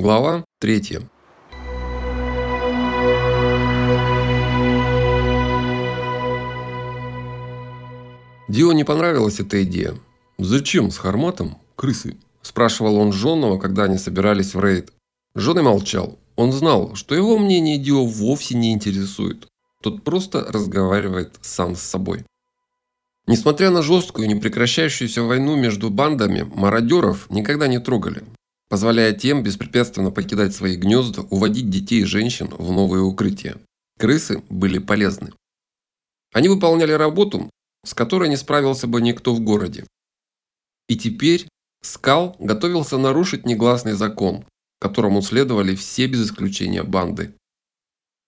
Глава 3. Дио не понравилась эта идея. «Зачем с Харматом крысы?» – спрашивал он Жонного, когда они собирались в рейд. Жон и молчал. Он знал, что его мнение Дио вовсе не интересует. Тот просто разговаривает сам с собой. Несмотря на жесткую, непрекращающуюся войну между бандами, мародеров никогда не трогали позволяя тем беспрепятственно покидать свои гнезда, уводить детей и женщин в новые укрытия. Крысы были полезны. Они выполняли работу, с которой не справился бы никто в городе. И теперь Скал готовился нарушить негласный закон, которому следовали все без исключения банды.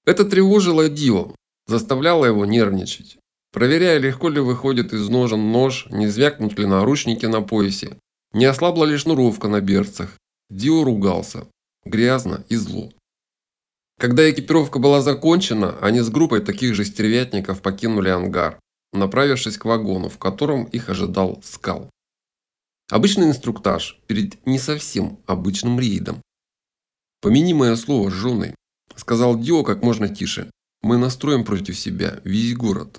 Это тревожило Дио, заставляло его нервничать. Проверяя, легко ли выходит из ножен нож, не звякнут ли наручники на поясе, не ослабла ли шнуровка на берцах, Дио ругался. Грязно и зло. Когда экипировка была закончена, они с группой таких же стервятников покинули ангар, направившись к вагону, в котором их ожидал скал. Обычный инструктаж перед не совсем обычным рейдом. «Помяни мое слово с женой», – сказал Дио как можно тише. «Мы настроим против себя весь город».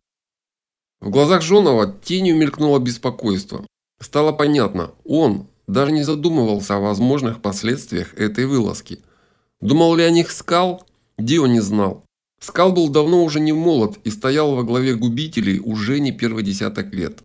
В глазах Жонова тенью мелькнуло беспокойство. Стало понятно, он даже не задумывался о возможных последствиях этой вылазки. Думал ли о них Скал? Дио не знал. Скал был давно уже не молод и стоял во главе губителей уже не первый десяток лет.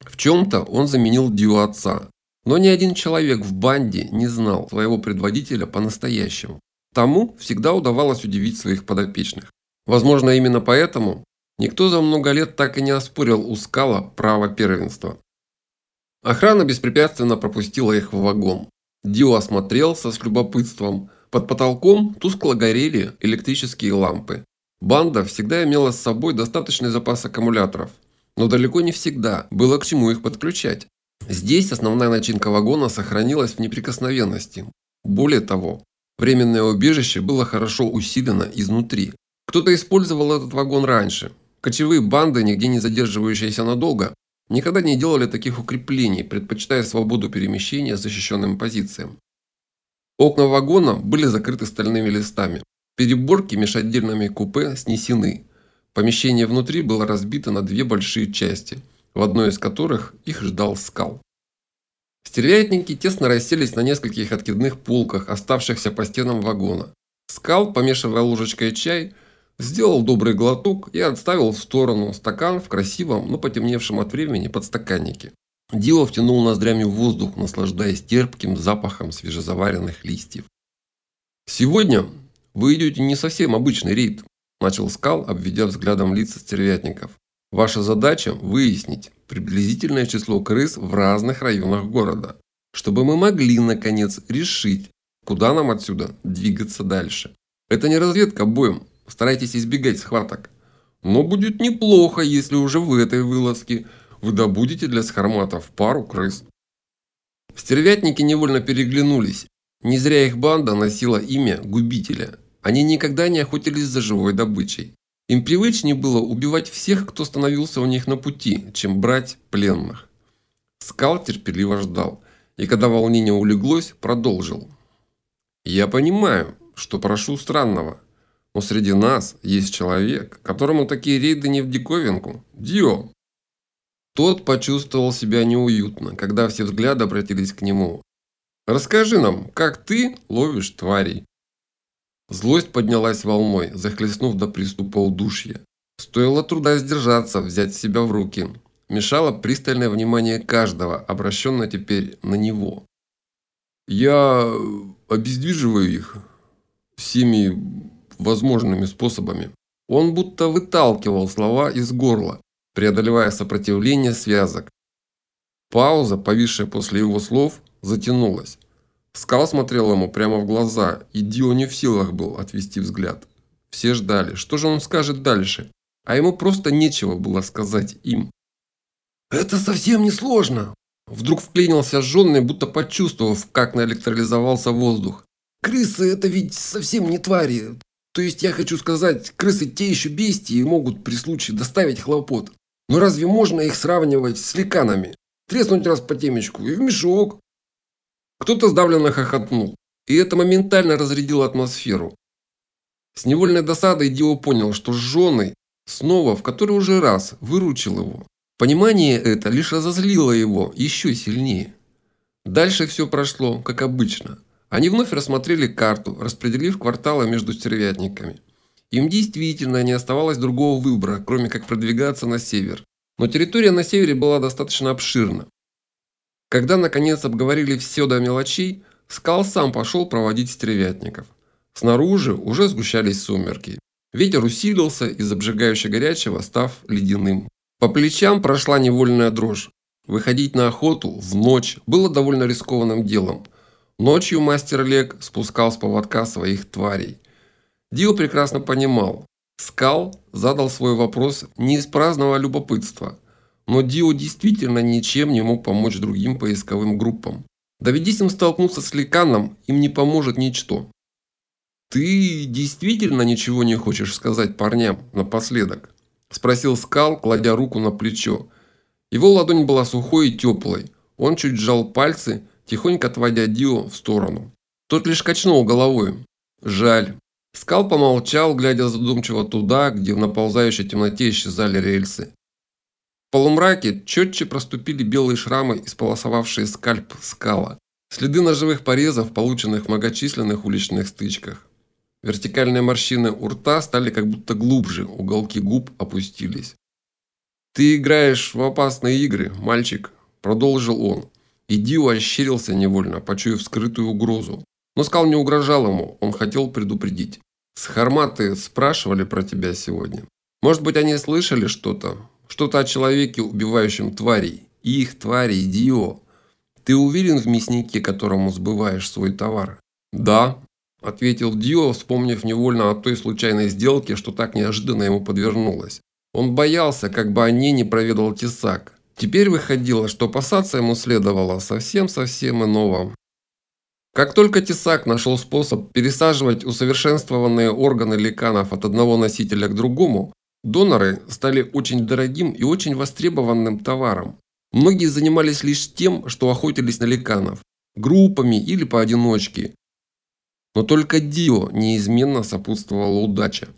В чем-то он заменил Дио отца. Но ни один человек в банде не знал своего предводителя по-настоящему. Тому всегда удавалось удивить своих подопечных. Возможно, именно поэтому никто за много лет так и не оспорил у Скала право первенства. Охрана беспрепятственно пропустила их в вагон. Дио осмотрелся с любопытством. Под потолком тускло горели электрические лампы. Банда всегда имела с собой достаточный запас аккумуляторов. Но далеко не всегда было к чему их подключать. Здесь основная начинка вагона сохранилась в неприкосновенности. Более того, временное убежище было хорошо усилено изнутри. Кто-то использовал этот вагон раньше. Кочевые банды, нигде не задерживающиеся надолго, никогда не делали таких укреплений, предпочитая свободу перемещения защищенным позициям. Окна вагона были закрыты стальными листами. Переборки между отдельными купе снесены. Помещение внутри было разбито на две большие части, в одной из которых их ждал скал. Стервятники тесно расселись на нескольких откидных полках, оставшихся по стенам вагона. Скал, помешивая ложечкой чай, Сделал добрый глоток и отставил в сторону стакан в красивом, но потемневшем от времени подстаканнике. Дио втянул ноздрями в воздух, наслаждаясь терпким запахом свежезаваренных листьев. «Сегодня вы идете не совсем обычный рейд», – начал Скал, обведя взглядом лица стервятников. «Ваша задача – выяснить приблизительное число крыс в разных районах города, чтобы мы могли, наконец, решить, куда нам отсюда двигаться дальше. Это не разведка боем, Старайтесь избегать схваток. Но будет неплохо, если уже в этой вылазке вы добудете для схарматов пару крыс. Стервятники невольно переглянулись. Не зря их банда носила имя Губителя. Они никогда не охотились за живой добычей. Им привычнее было убивать всех, кто становился у них на пути, чем брать пленных. Скал терпеливо ждал, и когда волнение улеглось, продолжил. «Я понимаю, что прошу странного, но среди нас есть человек, которому такие рейды не в диковинку. Дио. Тот почувствовал себя неуютно, когда все взгляды обратились к нему. «Расскажи нам, как ты ловишь тварей?» Злость поднялась волной, захлестнув до приступа удушья. Стоило труда сдержаться, взять себя в руки. Мешало пристальное внимание каждого, обращенное теперь на него. «Я обездвиживаю их всеми возможными способами. Он будто выталкивал слова из горла, преодолевая сопротивление связок. Пауза, повисшая после его слов, затянулась. Скал смотрел ему прямо в глаза, и Дио не в силах был отвести взгляд. Все ждали, что же он скажет дальше, а ему просто нечего было сказать им. «Это совсем не сложно!» Вдруг вклинился жженный, будто почувствовав, как наэлектролизовался воздух. «Крысы – это ведь совсем не твари. То есть я хочу сказать, крысы те еще бестии и могут при случае доставить хлопот. Но разве можно их сравнивать с ликанами? Треснуть раз по темечку и в мешок. Кто-то сдавленно хохотнул. И это моментально разрядило атмосферу. С невольной досадой Дио понял, что с женой снова в который уже раз выручил его. Понимание это лишь разозлило его еще сильнее. Дальше все прошло, как обычно. Они вновь рассмотрели карту, распределив кварталы между стервятниками. Им действительно не оставалось другого выбора, кроме как продвигаться на север. Но территория на севере была достаточно обширна. Когда наконец обговорили все до мелочей, Скал сам пошел проводить стервятников. Снаружи уже сгущались сумерки. Ветер усилился из обжигающе горячего, став ледяным. По плечам прошла невольная дрожь. Выходить на охоту в ночь было довольно рискованным делом. Ночью мастер Лек спускал с поводка своих тварей. Дио прекрасно понимал. Скал задал свой вопрос не из праздного любопытства. Но Дио действительно ничем не мог помочь другим поисковым группам. Доведись им столкнуться с Ликаном, им не поможет ничто. «Ты действительно ничего не хочешь сказать парням напоследок?» – спросил Скал, кладя руку на плечо. Его ладонь была сухой и теплой. Он чуть сжал пальцы, тихонько отводя Дио в сторону. Тот лишь качнул головой. Жаль. Скал помолчал, глядя задумчиво туда, где в наползающей темноте исчезали рельсы. В полумраке четче проступили белые шрамы, исполосовавшие скальп скала. Следы ножевых порезов, полученных в многочисленных уличных стычках. Вертикальные морщины у рта стали как будто глубже, уголки губ опустились. «Ты играешь в опасные игры, мальчик», – продолжил он. И Дио ощерился невольно, почуяв скрытую угрозу. Но Скал не угрожал ему, он хотел предупредить. «Схарматы спрашивали про тебя сегодня. Может быть, они слышали что-то? Что-то о человеке, убивающем тварей. Их тварей, Дио. Ты уверен в мяснике, которому сбываешь свой товар?» «Да», – ответил Дио, вспомнив невольно о той случайной сделке, что так неожиданно ему подвернулась. Он боялся, как бы о ней не проведал Тесак. Теперь выходило, что опасаться ему следовало совсем-совсем иного. Как только Тесак нашел способ пересаживать усовершенствованные органы ликанов от одного носителя к другому, доноры стали очень дорогим и очень востребованным товаром. Многие занимались лишь тем, что охотились на ликанов, группами или поодиночке, но только Дио неизменно сопутствовала удача.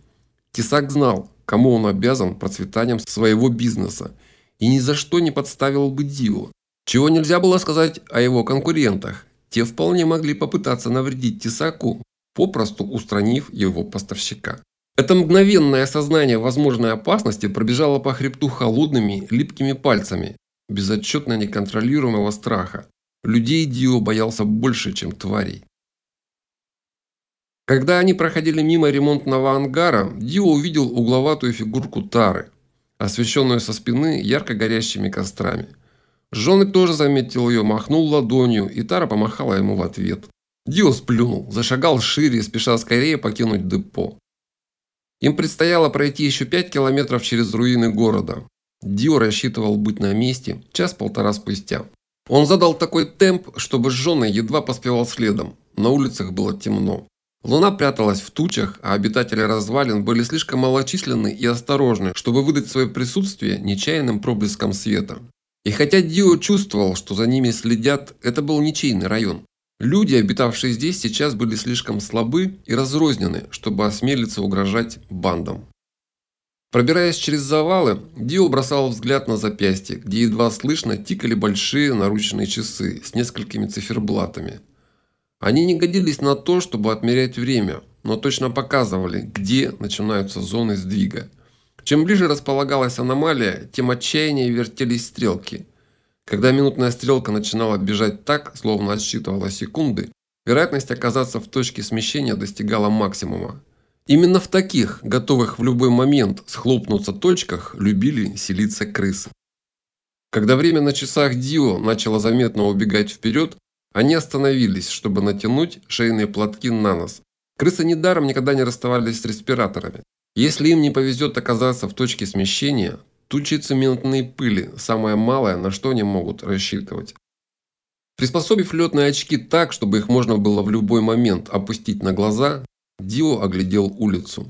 Тесак знал, кому он обязан процветанием своего бизнеса, и ни за что не подставил бы Дио. Чего нельзя было сказать о его конкурентах. Те вполне могли попытаться навредить Тесаку, попросту устранив его поставщика. Это мгновенное осознание возможной опасности пробежало по хребту холодными, липкими пальцами, безотчетно неконтролируемого страха. Людей Дио боялся больше, чем тварей. Когда они проходили мимо ремонтного ангара, Дио увидел угловатую фигурку Тары, освещенную со спины ярко горящими кострами. Жены тоже заметил ее, махнул ладонью, и Тара помахала ему в ответ. Дио сплюнул, зашагал шире, спеша скорее покинуть депо. Им предстояло пройти еще пять километров через руины города. Дио рассчитывал быть на месте час-полтора спустя. Он задал такой темп, чтобы женой едва поспевал следом. На улицах было темно. Луна пряталась в тучах, а обитатели развалин были слишком малочисленны и осторожны, чтобы выдать свое присутствие нечаянным проблеском света. И хотя Дио чувствовал, что за ними следят, это был ничейный район. Люди, обитавшие здесь, сейчас были слишком слабы и разрознены, чтобы осмелиться угрожать бандам. Пробираясь через завалы, Дио бросал взгляд на запястье, где едва слышно тикали большие наручные часы с несколькими циферблатами. Они не годились на то, чтобы отмерять время, но точно показывали, где начинаются зоны сдвига. Чем ближе располагалась аномалия, тем отчаяннее вертелись стрелки. Когда минутная стрелка начинала бежать так, словно отсчитывала секунды, вероятность оказаться в точке смещения достигала максимума. Именно в таких, готовых в любой момент схлопнуться точках, любили селиться крысы. Когда время на часах Дио начало заметно убегать вперед, они остановились, чтобы натянуть шейные платки на нос. Крысы недаром никогда не расставались с респираторами. Если им не повезет оказаться в точке смещения, тучи цементной пыли – самое малое, на что они могут рассчитывать. Приспособив летные очки так, чтобы их можно было в любой момент опустить на глаза, Дио оглядел улицу.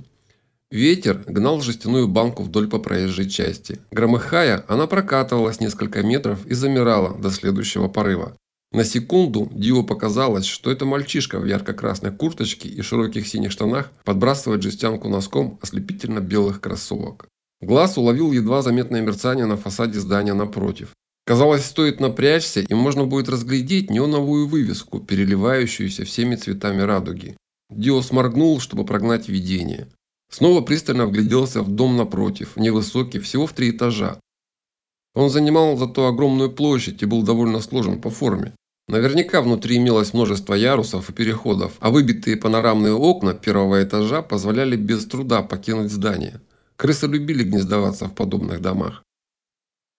Ветер гнал жестяную банку вдоль по проезжей части. Громыхая, она прокатывалась несколько метров и замирала до следующего порыва. На секунду Дио показалось, что это мальчишка в ярко-красной курточке и широких синих штанах подбрасывает жестянку носком ослепительно белых кроссовок. Глаз уловил едва заметное мерцание на фасаде здания напротив. Казалось, стоит напрячься, и можно будет разглядеть неоновую вывеску, переливающуюся всеми цветами радуги. Дио сморгнул, чтобы прогнать видение. Снова пристально вгляделся в дом напротив, невысокий, всего в три этажа. Он занимал зато огромную площадь и был довольно сложен по форме. Наверняка внутри имелось множество ярусов и переходов, а выбитые панорамные окна первого этажа позволяли без труда покинуть здание. Крысы любили гнездоваться в подобных домах.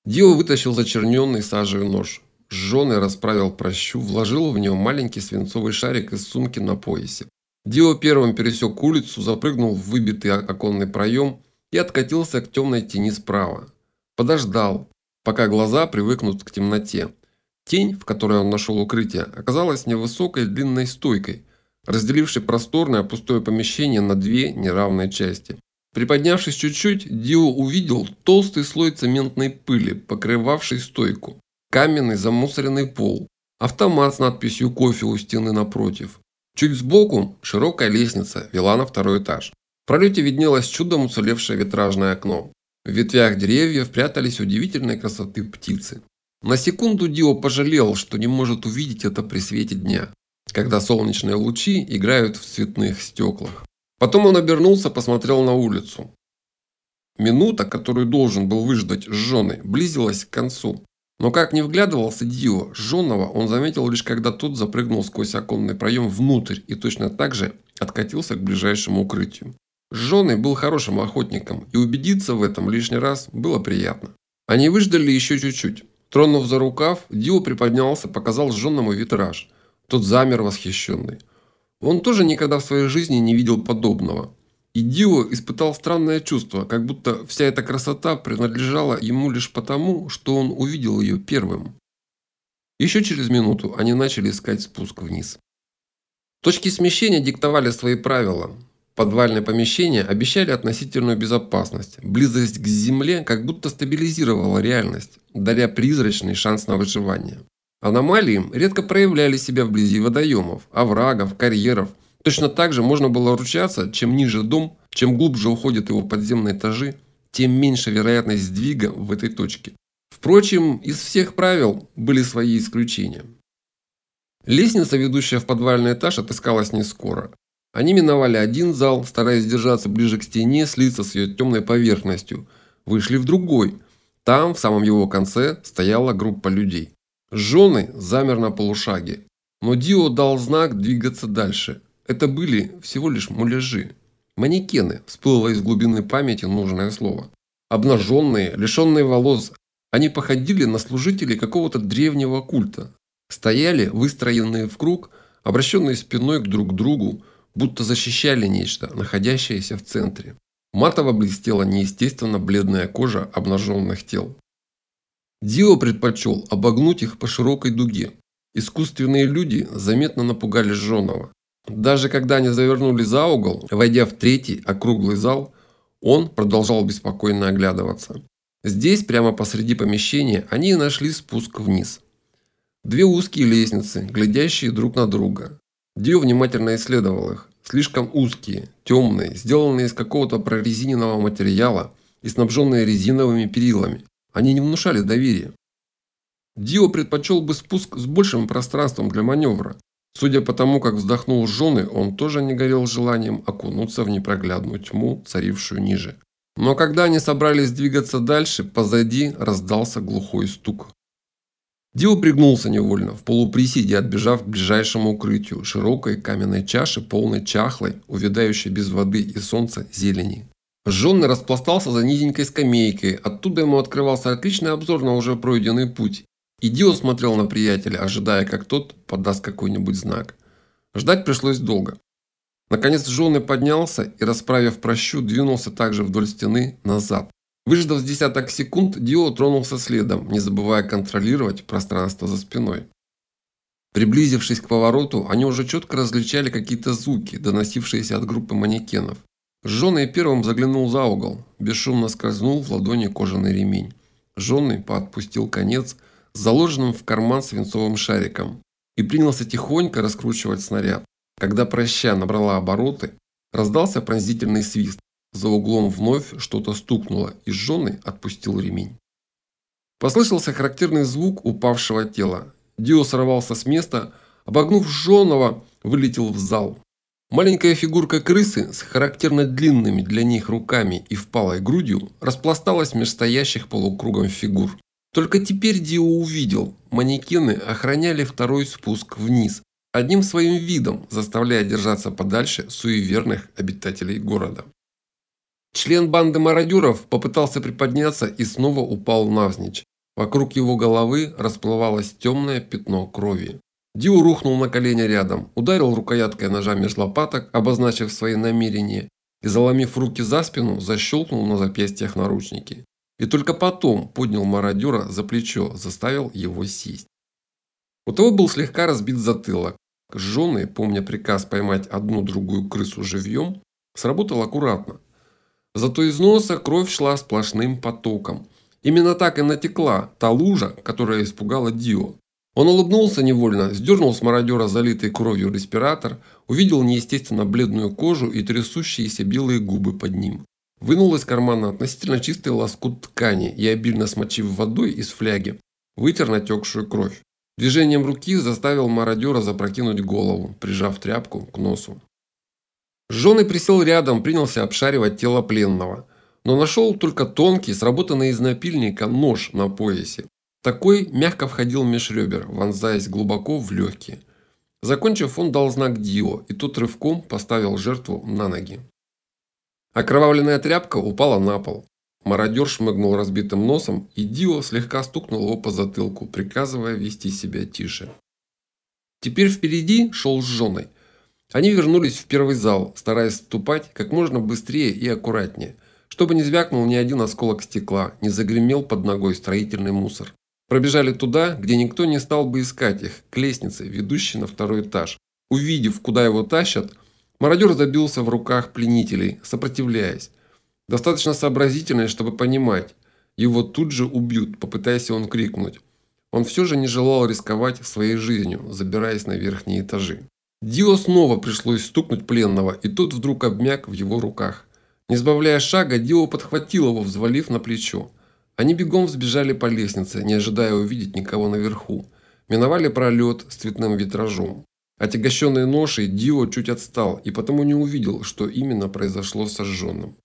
Дио вытащил зачерненный сажей нож. Сженый расправил прощу, вложил в него маленький свинцовый шарик из сумки на поясе. Дио первым пересек улицу, запрыгнул в выбитый оконный проем и откатился к темной тени справа. Подождал, пока глаза привыкнут к темноте. Тень, в которой он нашел укрытие, оказалась невысокой длинной стойкой, разделившей просторное пустое помещение на две неравные части. Приподнявшись чуть-чуть, Дио увидел толстый слой цементной пыли, покрывавший стойку, каменный замусоренный пол, автомат с надписью «Кофе» у стены напротив. Чуть сбоку широкая лестница вела на второй этаж. В пролете виднелось чудом уцелевшее витражное окно. В ветвях деревьев прятались удивительной красоты птицы. На секунду Дио пожалел, что не может увидеть это при свете дня, когда солнечные лучи играют в цветных стеклах. Потом он обернулся, посмотрел на улицу. Минута, которую должен был выждать с близилась к концу. Но как не вглядывался Дио, жженого он заметил лишь когда тот запрыгнул сквозь оконный проем внутрь и точно так же откатился к ближайшему укрытию. Жженый был хорошим охотником, и убедиться в этом лишний раз было приятно. Они выждали еще чуть-чуть. Тронув за рукав, Дио приподнялся, показал сжженному витраж. Тот замер восхищенный. Он тоже никогда в своей жизни не видел подобного. И Дио испытал странное чувство, как будто вся эта красота принадлежала ему лишь потому, что он увидел ее первым. Еще через минуту они начали искать спуск вниз. Точки смещения диктовали свои правила. Подвальные помещения обещали относительную безопасность. Близость к земле как будто стабилизировала реальность, даря призрачный шанс на выживание. Аномалии редко проявляли себя вблизи водоемов, оврагов, карьеров. Точно так же можно было ручаться, чем ниже дом, чем глубже уходят его подземные этажи, тем меньше вероятность сдвига в этой точке. Впрочем, из всех правил были свои исключения. Лестница, ведущая в подвальный этаж, отыскалась не скоро. Они миновали один зал, стараясь держаться ближе к стене, слиться с ее темной поверхностью. Вышли в другой. Там, в самом его конце, стояла группа людей. Жены замер на полушаге. Но Дио дал знак двигаться дальше. Это были всего лишь муляжи. Манекены, всплыло из глубины памяти нужное слово. Обнаженные, лишенные волос, они походили на служителей какого-то древнего культа. Стояли, выстроенные в круг, обращенные спиной к друг другу, будто защищали нечто, находящееся в центре. Матово блестела неестественно бледная кожа обнаженных тел. Дио предпочел обогнуть их по широкой дуге. Искусственные люди заметно напугали Жонова. Даже когда они завернули за угол, войдя в третий округлый зал, он продолжал беспокойно оглядываться. Здесь, прямо посреди помещения, они нашли спуск вниз. Две узкие лестницы, глядящие друг на друга. Дио внимательно исследовал их. Слишком узкие, темные, сделанные из какого-то прорезиненного материала и снабженные резиновыми перилами. Они не внушали доверия. Дио предпочел бы спуск с большим пространством для маневра. Судя по тому, как вздохнул жены, он тоже не горел желанием окунуться в непроглядную тьму, царившую ниже. Но когда они собрались двигаться дальше, позади раздался глухой стук. Дио пригнулся невольно, в полуприседе отбежав к ближайшему укрытию, широкой каменной чаши, полной чахлой, увядающей без воды и солнца зелени. Жженный распластался за низенькой скамейкой, оттуда ему открывался отличный обзор на уже пройденный путь. И Дио смотрел на приятеля, ожидая, как тот подаст какой-нибудь знак. Ждать пришлось долго. Наконец Жженный поднялся и, расправив прощу, двинулся также вдоль стены назад. Выждав с десяток секунд, Дио тронулся следом, не забывая контролировать пространство за спиной. Приблизившись к повороту, они уже четко различали какие-то звуки, доносившиеся от группы манекенов. Жженый первым заглянул за угол, бесшумно скользнул в ладони кожаный ремень. Жженый поотпустил конец, с заложенным в карман свинцовым шариком и принялся тихонько раскручивать снаряд. Когда проща набрала обороты, раздался пронзительный свист. За углом вновь что-то стукнуло, и жженый отпустил ремень. Послышался характерный звук упавшего тела. Дио сорвался с места, обогнув жженого, вылетел в зал. Маленькая фигурка крысы с характерно длинными для них руками и впалой грудью распласталась меж стоящих полукругом фигур. Только теперь Дио увидел, манекены охраняли второй спуск вниз, одним своим видом заставляя держаться подальше суеверных обитателей города. Член банды мародеров попытался приподняться и снова упал навзничь. Вокруг его головы расплывалось темное пятно крови. Дио рухнул на колени рядом, ударил рукояткой ножа меж лопаток, обозначив свои намерения, и, заломив руки за спину, защелкнул на запястьях наручники. И только потом поднял мародера за плечо, заставил его сесть. У того был слегка разбит затылок. Жженый, помня приказ поймать одну-другую крысу живьем, сработал аккуратно. Зато из носа кровь шла сплошным потоком. Именно так и натекла та лужа, которая испугала Дио. Он улыбнулся невольно, сдернул с мародера залитый кровью респиратор, увидел неестественно бледную кожу и трясущиеся белые губы под ним. Вынул из кармана относительно чистый лоскут ткани и, обильно смочив водой из фляги, вытер натекшую кровь. Движением руки заставил мародера запрокинуть голову, прижав тряпку к носу. Жженый присел рядом, принялся обшаривать тело пленного, но нашел только тонкий, сработанный из напильника, нож на поясе. Такой мягко входил меж ребер, вонзаясь глубоко в легкие. Закончив, он дал знак Дио, и тот рывком поставил жертву на ноги. Окровавленная тряпка упала на пол. Мародер шмыгнул разбитым носом, и Дио слегка стукнул его по затылку, приказывая вести себя тише. Теперь впереди шел сженый. Они вернулись в первый зал, стараясь ступать как можно быстрее и аккуратнее, чтобы не звякнул ни один осколок стекла, не загремел под ногой строительный мусор. Пробежали туда, где никто не стал бы искать их, к лестнице, ведущей на второй этаж. Увидев, куда его тащат, мародер забился в руках пленителей, сопротивляясь. Достаточно сообразительный, чтобы понимать, его тут же убьют, попытаясь он крикнуть. Он все же не желал рисковать своей жизнью, забираясь на верхние этажи. Дио снова пришлось стукнуть пленного, и тот вдруг обмяк в его руках. Не сбавляя шага, Дио подхватил его, взвалив на плечо. Они бегом взбежали по лестнице, не ожидая увидеть никого наверху. Миновали пролет с цветным витражом. Отягощенный ношей, Дио чуть отстал и потому не увидел, что именно произошло с сожженным.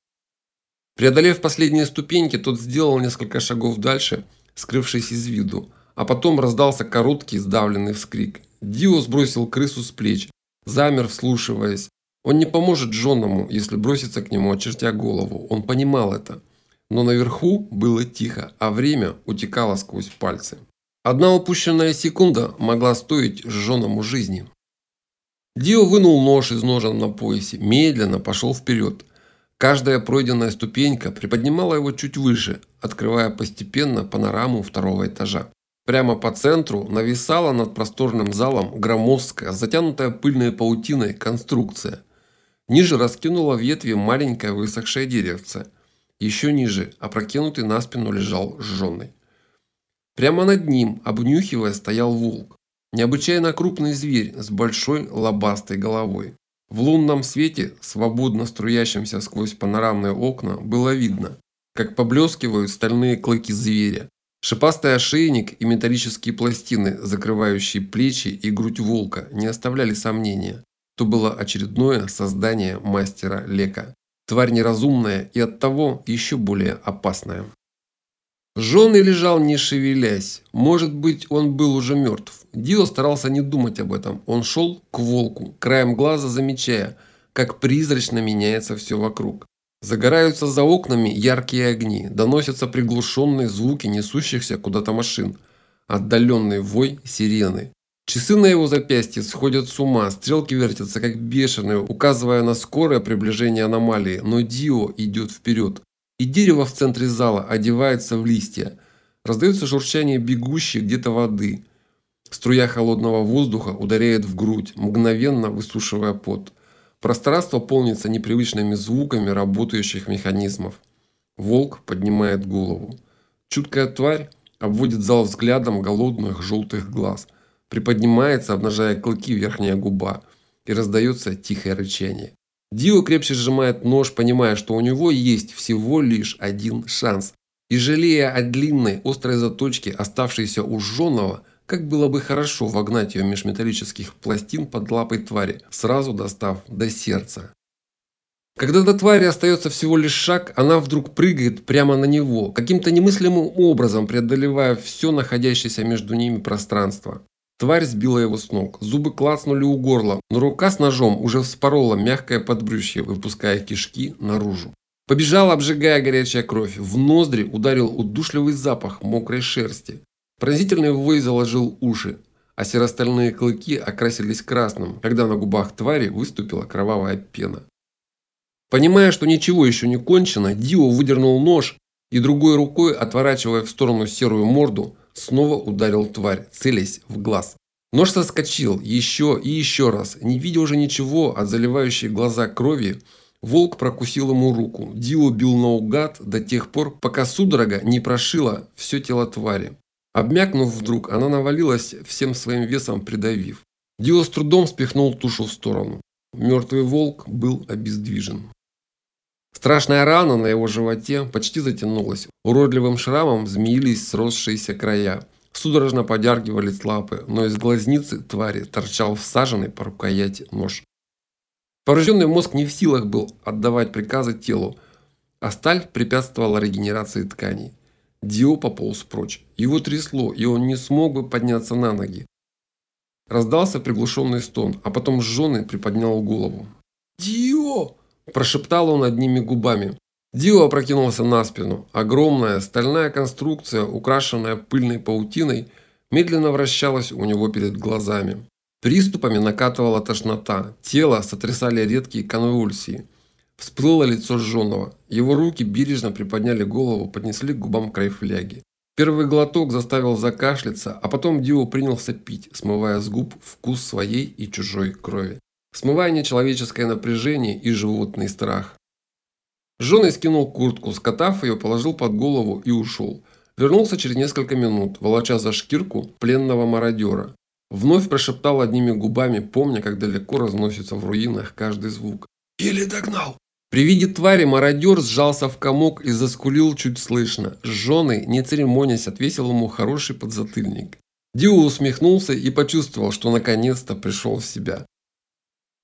Преодолев последние ступеньки, тот сделал несколько шагов дальше, скрывшись из виду, а потом раздался короткий сдавленный вскрик. Дио сбросил крысу с плеч, замер, вслушиваясь. Он не поможет Джонному, если бросится к нему, очертя голову. Он понимал это. Но наверху было тихо, а время утекало сквозь пальцы. Одна упущенная секунда могла стоить сжженному жизни. Дио вынул нож из ножен на поясе, медленно пошел вперед. Каждая пройденная ступенька приподнимала его чуть выше, открывая постепенно панораму второго этажа. Прямо по центру нависала над просторным залом громоздкая, затянутая пыльной паутиной конструкция. Ниже раскинула ветви маленькое высохшее деревце – еще ниже, опрокинутый на спину, лежал сжженный. Прямо над ним, обнюхивая, стоял волк. Необычайно крупный зверь с большой лобастой головой. В лунном свете, свободно струящемся сквозь панорамные окна, было видно, как поблескивают стальные клыки зверя. Шипастый ошейник и металлические пластины, закрывающие плечи и грудь волка, не оставляли сомнения. То было очередное создание мастера Лека. Тварь неразумная и оттого еще более опасная. Жженый лежал не шевелясь. Может быть, он был уже мертв. Дио старался не думать об этом. Он шел к волку, краем глаза замечая, как призрачно меняется все вокруг. Загораются за окнами яркие огни, доносятся приглушенные звуки несущихся куда-то машин, отдаленный вой сирены. Часы на его запястье сходят с ума, стрелки вертятся как бешеные, указывая на скорое приближение аномалии, но Дио идет вперед. И дерево в центре зала одевается в листья. Раздается журчание бегущей где-то воды. Струя холодного воздуха ударяет в грудь, мгновенно высушивая пот. Пространство полнится непривычными звуками работающих механизмов. Волк поднимает голову. Чуткая тварь обводит зал взглядом голодных желтых глаз, приподнимается, обнажая клыки верхняя губа, и раздается тихое рычание. Дио крепче сжимает нож, понимая, что у него есть всего лишь один шанс. И жалея о длинной, острой заточке, оставшейся у жженого, как было бы хорошо вогнать ее меж металлических пластин под лапой твари, сразу достав до сердца. Когда до твари остается всего лишь шаг, она вдруг прыгает прямо на него, каким-то немыслимым образом преодолевая все находящееся между ними пространство. Тварь сбила его с ног, зубы клацнули у горла, но рука с ножом уже вспорола мягкое подбрюшье, выпуская кишки наружу. Побежала, обжигая горячая кровь. В ноздри ударил удушливый запах мокрой шерсти. Пронзительный вой заложил уши, а серостальные клыки окрасились красным, когда на губах твари выступила кровавая пена. Понимая, что ничего еще не кончено, Дио выдернул нож и другой рукой, отворачивая в сторону серую морду, снова ударил тварь, целясь в глаз. Нож соскочил еще и еще раз. Не видя уже ничего от заливающей глаза крови, волк прокусил ему руку. Дио бил наугад до тех пор, пока судорога не прошила все тело твари. Обмякнув вдруг, она навалилась всем своим весом придавив. Дио с трудом спихнул тушу в сторону. Мертвый волк был обездвижен. Страшная рана на его животе почти затянулась. Уродливым шрамом змеились сросшиеся края. Судорожно подергивались лапы, но из глазницы твари торчал всаженный по рукояти нож. Поврежденный мозг не в силах был отдавать приказы телу, а сталь препятствовала регенерации тканей. Дио пополз прочь. Его трясло, и он не смог бы подняться на ноги. Раздался приглушенный стон, а потом жженый приподнял голову. «Дио!» Прошептал он одними губами. Дио опрокинулся на спину. Огромная стальная конструкция, украшенная пыльной паутиной, медленно вращалась у него перед глазами. Приступами накатывала тошнота, тело сотрясали редкие конвульсии. Всплыло лицо жженого. Его руки бережно приподняли голову, поднесли к губам край фляги. Первый глоток заставил закашляться, а потом Дио принялся пить, смывая с губ вкус своей и чужой крови смывая нечеловеческое напряжение и животный страх. Жженый скинул куртку, скотав ее, положил под голову и ушел. Вернулся через несколько минут, волоча за шкирку пленного мародера. Вновь прошептал одними губами, помня, как далеко разносится в руинах каждый звук. «Еле догнал!» При виде твари мародер сжался в комок и заскулил чуть слышно. Жженый, не церемонясь, отвесил ему хороший подзатыльник. Дио усмехнулся и почувствовал, что наконец-то пришел в себя.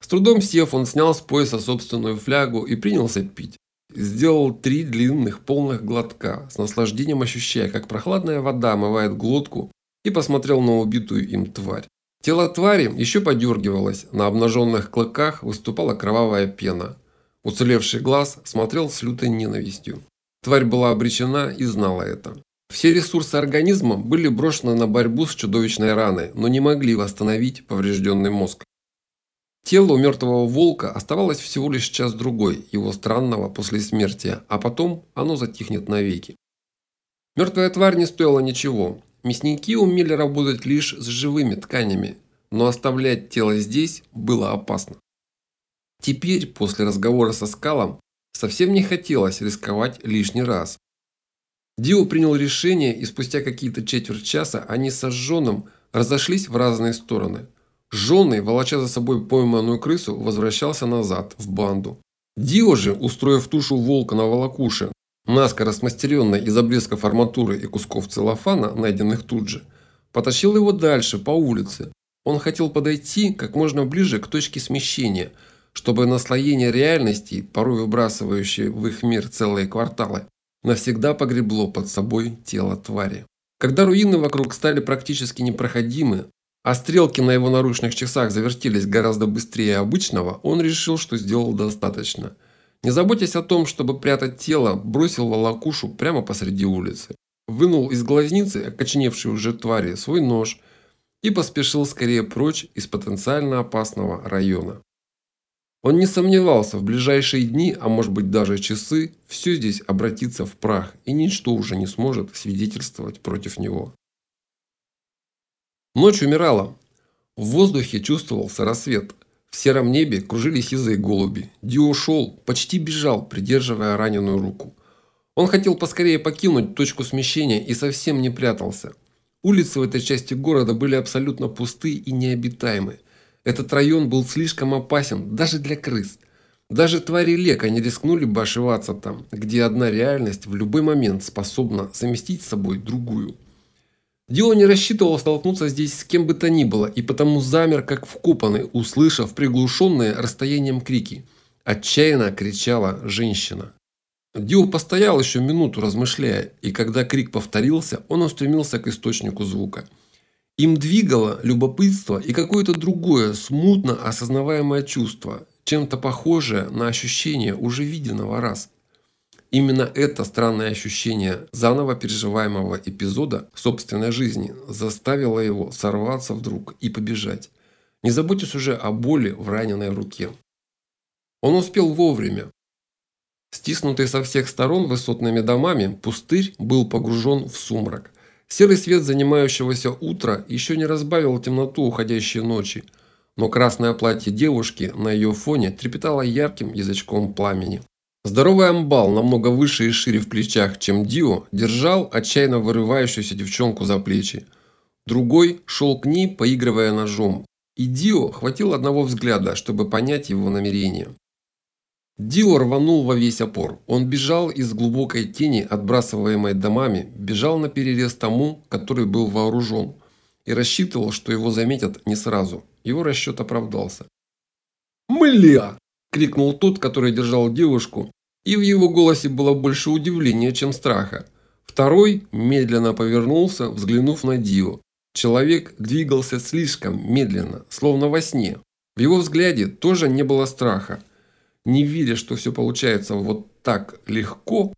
С трудом сев, он снял с пояса собственную флягу и принялся пить. Сделал три длинных полных глотка, с наслаждением ощущая, как прохладная вода омывает глотку, и посмотрел на убитую им тварь. Тело твари еще подергивалось, на обнаженных клыках выступала кровавая пена. Уцелевший глаз смотрел с лютой ненавистью. Тварь была обречена и знала это. Все ресурсы организма были брошены на борьбу с чудовищной раной, но не могли восстановить поврежденный мозг. Тело мертвого волка оставалось всего лишь час-другой его странного после смерти, а потом оно затихнет навеки. Мертвая тварь не стоила ничего. Мясники умели работать лишь с живыми тканями, но оставлять тело здесь было опасно. Теперь, после разговора со скалом, совсем не хотелось рисковать лишний раз. Дио принял решение, и спустя какие-то четверть часа они с сожженным разошлись в разные стороны – Жженый, волоча за собой пойманную крысу, возвращался назад, в банду. Дио же, устроив тушу волка на волокуше, наскоро смастеренной из обрезков арматуры и кусков целлофана, найденных тут же, потащил его дальше, по улице. Он хотел подойти как можно ближе к точке смещения, чтобы наслоение реальностей, порой выбрасывающее в их мир целые кварталы, навсегда погребло под собой тело твари. Когда руины вокруг стали практически непроходимы, а стрелки на его наручных часах завертелись гораздо быстрее обычного, он решил, что сделал достаточно. Не заботясь о том, чтобы прятать тело, бросил волокушу прямо посреди улицы. Вынул из глазницы, окоченевшей уже твари, свой нож и поспешил скорее прочь из потенциально опасного района. Он не сомневался, в ближайшие дни, а может быть даже часы, все здесь обратится в прах, и ничто уже не сможет свидетельствовать против него. Ночь умирала. В воздухе чувствовался рассвет. В сером небе кружились сизые голуби. Дио шел, почти бежал, придерживая раненую руку. Он хотел поскорее покинуть точку смещения и совсем не прятался. Улицы в этой части города были абсолютно пусты и необитаемы. Этот район был слишком опасен даже для крыс. Даже твари лека не рискнули бы ошиваться там, где одна реальность в любой момент способна заместить собой другую. Дио не рассчитывал столкнуться здесь с кем бы то ни было, и потому замер как вкопанный, услышав приглушенные расстоянием крики. Отчаянно кричала женщина. Дио постоял еще минуту, размышляя, и когда крик повторился, он устремился к источнику звука. Им двигало любопытство и какое-то другое, смутно осознаваемое чувство, чем-то похожее на ощущение уже виденного раз. Именно это странное ощущение заново переживаемого эпизода собственной жизни заставило его сорваться вдруг и побежать, не заботясь уже о боли в раненой руке. Он успел вовремя. Стиснутый со всех сторон высотными домами, пустырь был погружен в сумрак. Серый свет занимающегося утра еще не разбавил темноту уходящей ночи, но красное платье девушки на ее фоне трепетало ярким язычком пламени. Здоровый амбал, намного выше и шире в плечах, чем Дио, держал отчаянно вырывающуюся девчонку за плечи. Другой шел к ней, поигрывая ножом. И Дио хватил одного взгляда, чтобы понять его намерение. Дио рванул во весь опор. Он бежал из глубокой тени, отбрасываемой домами, бежал на перерез тому, который был вооружен, и рассчитывал, что его заметят не сразу. Его расчет оправдался. «Мля!» – крикнул тот, который держал девушку, и в его голосе было больше удивления, чем страха. Второй медленно повернулся, взглянув на Дио. Человек двигался слишком медленно, словно во сне. В его взгляде тоже не было страха не веря, что все получается вот так легко,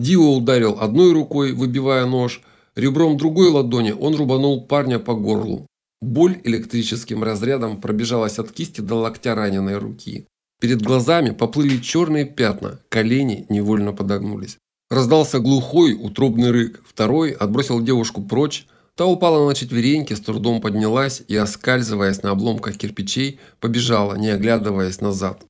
Дио ударил одной рукой, выбивая нож, ребром другой ладони он рубанул парня по горлу. Боль электрическим разрядом пробежалась от кисти до локтя раненой руки. Перед глазами поплыли черные пятна, колени невольно подогнулись. Раздался глухой, утробный рык. Второй отбросил девушку прочь. Та упала на четвереньки, с трудом поднялась и, оскальзываясь на обломках кирпичей, побежала, не оглядываясь назад.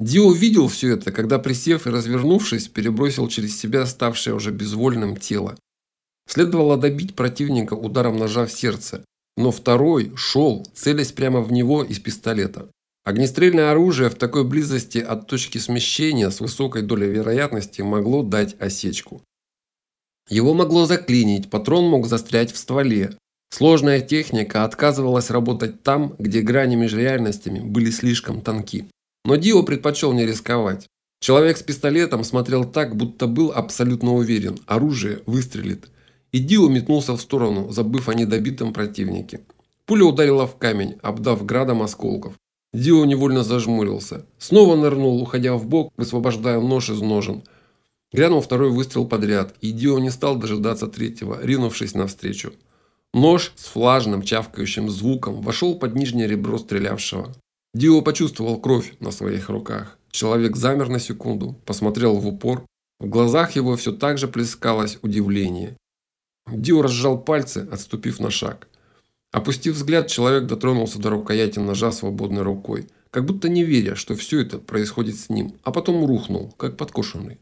Дио видел все это, когда, присев и развернувшись, перебросил через себя ставшее уже безвольным тело. Следовало добить противника ударом ножа в сердце, но второй шел, целясь прямо в него из пистолета. Огнестрельное оружие в такой близости от точки смещения с высокой долей вероятности могло дать осечку. Его могло заклинить, патрон мог застрять в стволе. Сложная техника отказывалась работать там, где грани между реальностями были слишком тонки. Но Дио предпочел не рисковать. Человек с пистолетом смотрел так, будто был абсолютно уверен, оружие выстрелит. И Дио метнулся в сторону, забыв о недобитом противнике. Пуля ударила в камень, обдав градом осколков. Дио невольно зажмурился. Снова нырнул, уходя в бок, высвобождая нож из ножен. Грянул второй выстрел подряд, и Дио не стал дожидаться третьего, ринувшись навстречу. Нож с влажным чавкающим звуком вошел под нижнее ребро стрелявшего. Дио почувствовал кровь на своих руках. Человек замер на секунду, посмотрел в упор. В глазах его все так же плескалось удивление. Дио разжал пальцы, отступив на шаг. Опустив взгляд, человек дотронулся до рукояти ножа свободной рукой, как будто не веря, что все это происходит с ним, а потом рухнул, как подкошенный.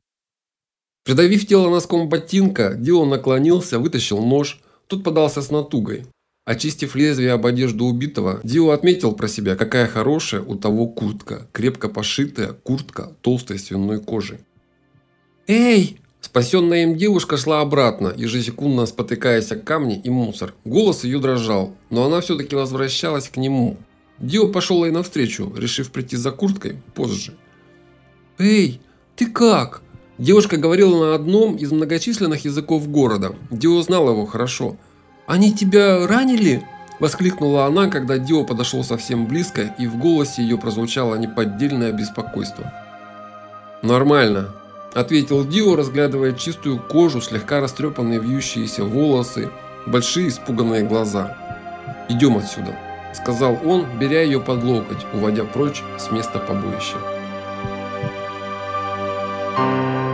Придавив тело носком ботинка, Дио наклонился, вытащил нож, тот подался с натугой. Очистив лезвие об одежду убитого, Дио отметил про себя, какая хорошая у того куртка, крепко пошитая куртка толстой свиной кожи. «Эй!» Спасенная им девушка шла обратно, ежесекундно спотыкаясь о камни и мусор. Голос ее дрожал, но она все-таки возвращалась к нему. Дио пошел ей навстречу, решив прийти за курткой позже. «Эй, ты как?» Девушка говорила на одном из многочисленных языков города. Дио знал его хорошо – «Они тебя ранили?» – воскликнула она, когда Дио подошел совсем близко, и в голосе ее прозвучало неподдельное беспокойство. «Нормально», – ответил Дио, разглядывая чистую кожу, слегка растрепанные вьющиеся волосы, большие испуганные глаза. «Идем отсюда», – сказал он, беря ее под локоть, уводя прочь с места побоища. Thank you.